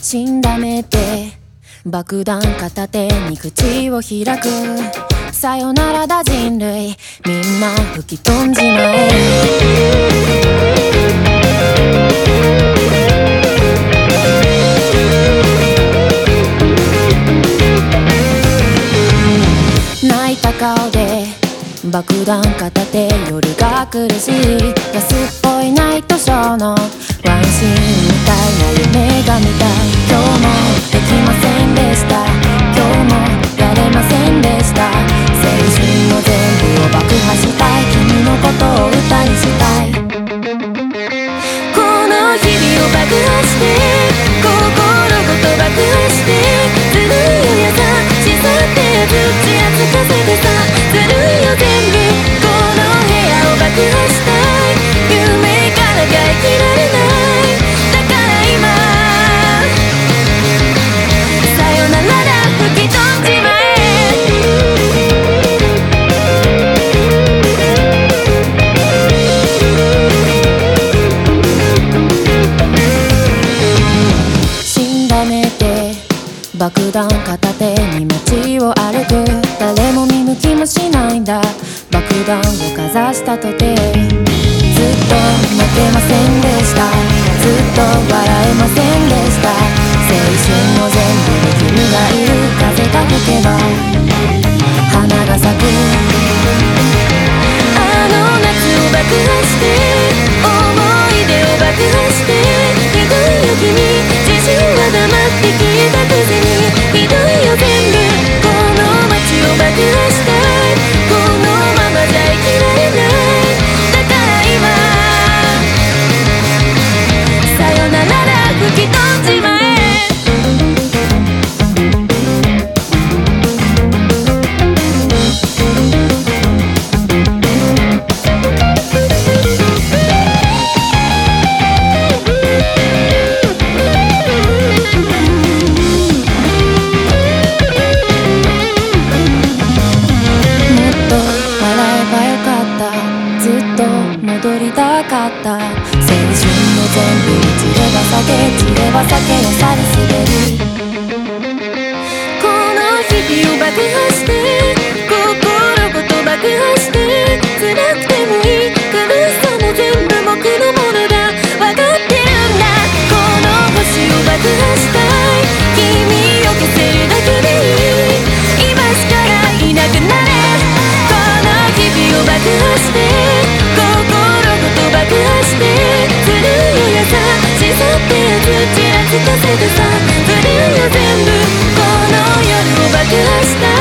死んだ目で爆弾片手に口を開く。さよならだ人類みんな吹き飛んじまえ。泣いた顔で爆弾片手夜が苦しい安っぽいナイトショーのが見た。今日もできませんでした。今日もやれませんでした。青春の全部を爆破したい。君のことを歌にしたい。この日々を爆破して心ごと爆破して爆弾片手に街を歩く。誰も見向きもしないんだ。爆弾をかざしたとて。ずっと負けませんでした。ずっと笑えませんでした。青春を全部君がいる。風が吹けば戻りたかった。青春の全部散れば酒散れば酒のサルスベリこの日々を爆破 just